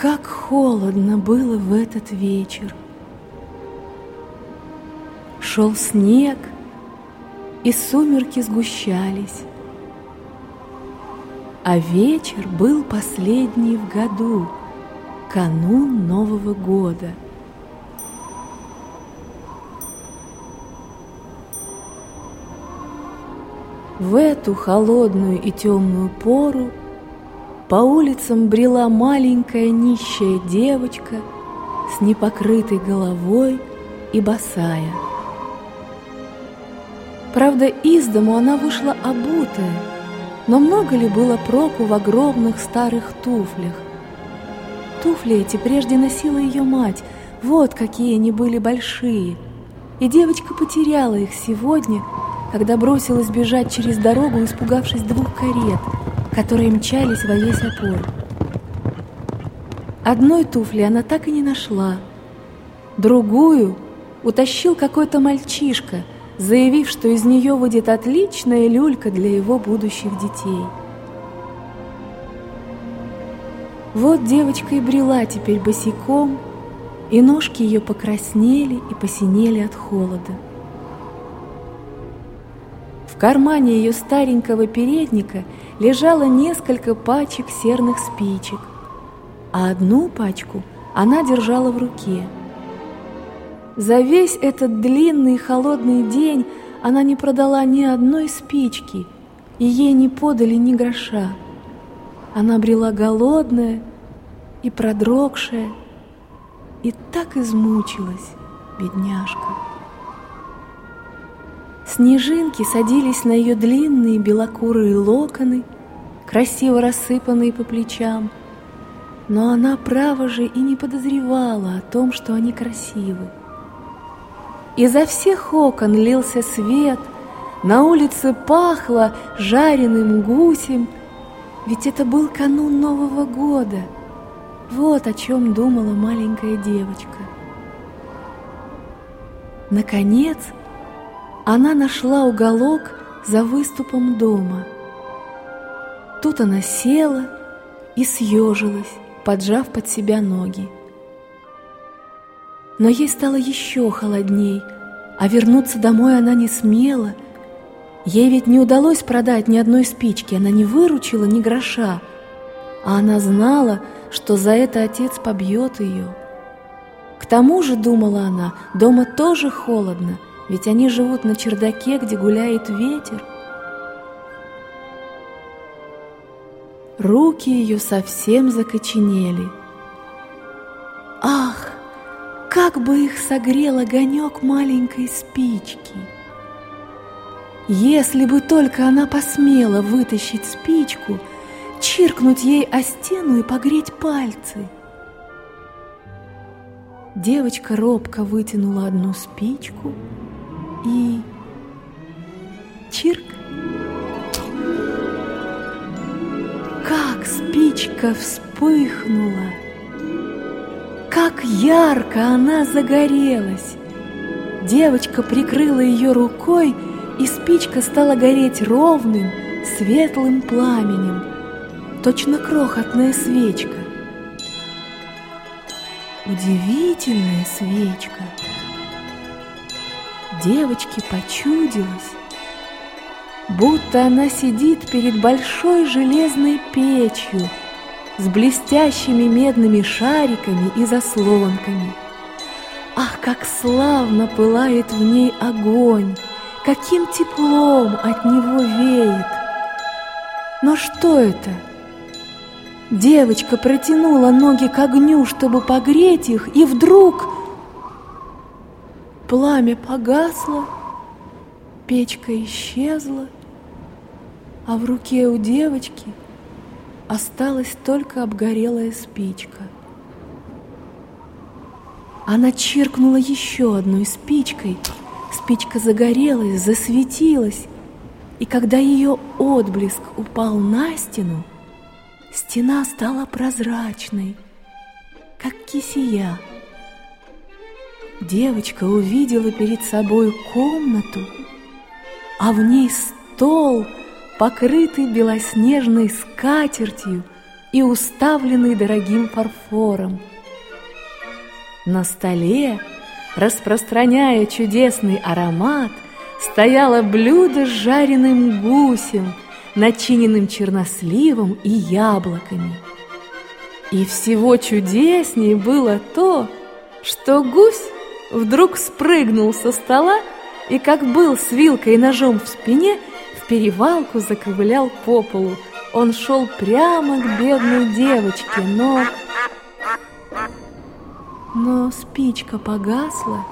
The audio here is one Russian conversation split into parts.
как холодно было в этот вечер! Шел снег, и сумерки сгущались. А вечер был последний в году, канун Нового года. В эту холодную и темную пору по улицам брела маленькая нищая девочка с непокрытой головой и босая. Правда, из дому она вышла обутая, но много ли было проку в огромных старых туфлях? Туфли эти прежде носила ее мать, вот какие они были большие. И девочка потеряла их сегодня, когда бросилась бежать через дорогу, испугавшись двух карет, которые мчались во весь опор. Одной туфли она так и не нашла, другую утащил какой-то мальчишка – заявив, что из нее выйдет отличная люлька для его будущих детей. Вот девочка и брела теперь босиком, и ножки ее покраснели и посинели от холода. В кармане ее старенького передника лежало несколько пачек серных спичек, а одну пачку она держала в руке – за весь этот длинный и холодный день она не продала ни одной спички, и ей не подали ни гроша. Она брела голодная и продрогшая, и так измучилась, бедняжка. Снежинки садились на ее длинные белокурые локоны, красиво рассыпанные по плечам, но она, право же, и не подозревала о том, что они красивы. Изо всех окон лился свет, на улице пахло жареным гусем, ведь это был канун Нового года. Вот о чем думала маленькая девочка. Наконец, она нашла уголок за выступом дома. Тут она села и съежилась, поджав под себя ноги. Но ей стало еще холодней, а вернуться домой она не смела. Ей ведь не удалось продать ни одной спички, она не выручила ни гроша. А она знала, что за это отец побьет ее. К тому же, думала она, дома тоже холодно, ведь они живут на чердаке, где гуляет ветер. Руки ее совсем закоченели. Ах, как бы их согрел огонек маленькой спички. Если бы только она посмела вытащить спичку, чиркнуть ей о стену и погреть пальцы. Девочка робко вытянула одну спичку и... Чирк! Как спичка вспыхнула! Как ярко она загорелась! Девочка прикрыла ее рукой, и спичка стала гореть ровным, светлым пламенем, точно крохотная свечка. Удивительная свечка. Девочке почудилась, будто она сидит перед большой железной печью, с блестящими медными шариками и заслонками. Ах, как славно пылает в ней огонь, каким теплом от него веет. Но что это? Девочка протянула ноги к огню, чтобы погреть их, и вдруг пламя погасло, печка исчезла, а в руке у девочки – осталась только обгорелая спичка. Она чиркнула еще одной спичкой. Спичка загорелась, засветилась, и когда ее отблеск упал на стену, стена стала прозрачной, как кисия. Девочка увидела перед собой комнату, а в ней стол — покрытый белоснежной скатертью и уставленный дорогим фарфором. На столе, распространяя чудесный аромат, стояло блюдо с жареным гусем, начиненным черносливом и яблоками. И всего чудеснее было то, что гусь вдруг спрыгнул со стола и, как был с вилкой и ножом в спине, в перевалку заковылял по полу. Он шел прямо к бедной девочке, но... Но спичка погасла,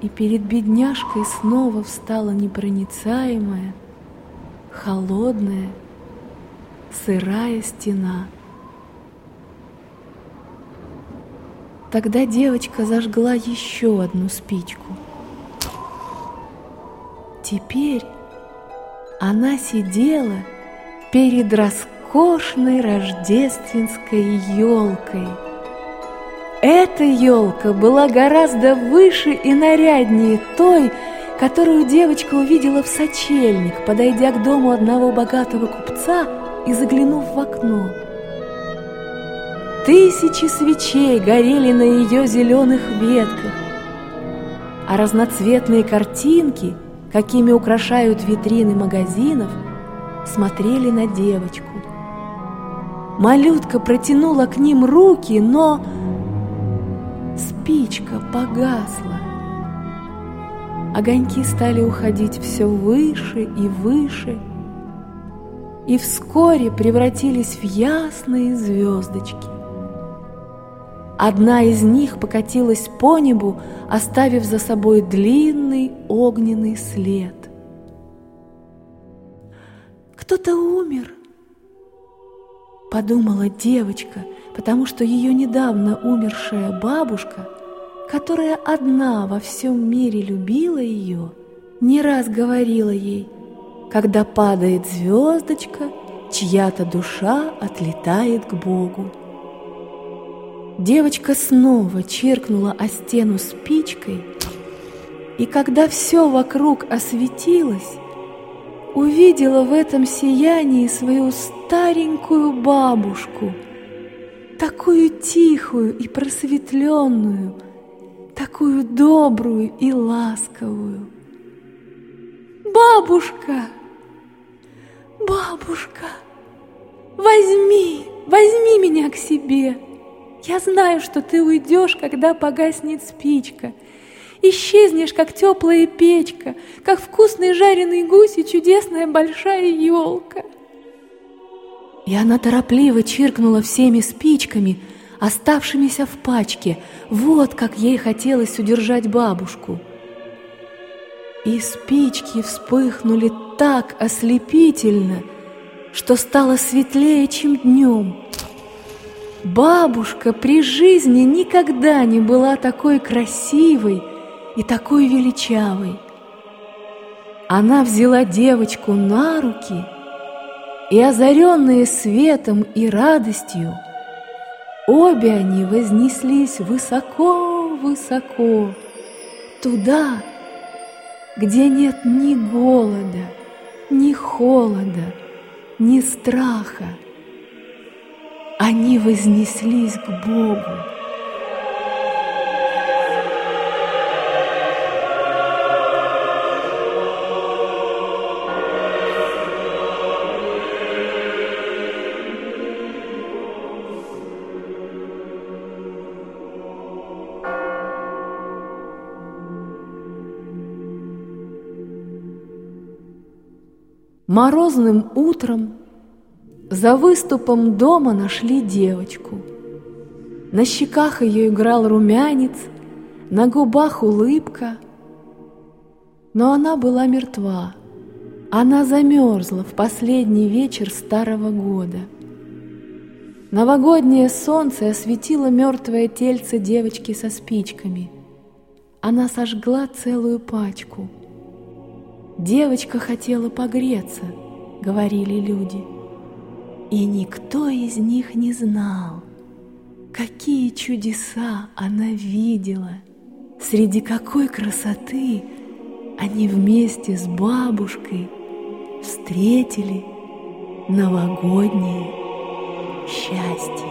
и перед бедняжкой снова встала непроницаемая, холодная, сырая стена. Тогда девочка зажгла еще одну спичку. Теперь она сидела перед роскошной рождественской елкой. Эта елка была гораздо выше и наряднее той, которую девочка увидела в сочельник, подойдя к дому одного богатого купца и заглянув в окно. Тысячи свечей горели на ее зеленых ветках, а разноцветные картинки, какими украшают витрины магазинов, смотрели на девочку. Малютка протянула к ним руки, но спичка погасла. Огоньки стали уходить все выше и выше, и вскоре превратились в ясные звездочки. Одна из них покатилась по небу, оставив за собой длинный огненный след. «Кто-то умер», — подумала девочка, потому что ее недавно умершая бабушка, которая одна во всем мире любила ее, не раз говорила ей, когда падает звездочка, чья-то душа отлетает к Богу. Девочка снова чиркнула о стену спичкой, и когда все вокруг осветилось, увидела в этом сиянии свою старенькую бабушку, такую тихую и просветленную, такую добрую и ласковую. «Бабушка! Бабушка! Возьми, возьми меня к себе!» Я знаю, что ты уйдешь, когда погаснет спичка. Исчезнешь, как теплая печка, как вкусный жареный гусь и чудесная большая елка. И она торопливо чиркнула всеми спичками, оставшимися в пачке. Вот как ей хотелось удержать бабушку. И спички вспыхнули так ослепительно, что стало светлее, чем днем. Бабушка при жизни никогда не была такой красивой и такой величавой. Она взяла девочку на руки, и, озаренные светом и радостью, обе они вознеслись высоко-высоко, туда, где нет ни голода, ни холода, ни страха они вознеслись к Богу. Морозным утром за выступом дома нашли девочку. На щеках ее играл румянец, на губах улыбка. Но она была мертва. Она замерзла в последний вечер старого года. Новогоднее солнце осветило мертвое тельце девочки со спичками. Она сожгла целую пачку. Девочка хотела погреться, говорили люди. И никто из них не знал, какие чудеса она видела, среди какой красоты они вместе с бабушкой встретили новогодние счастье.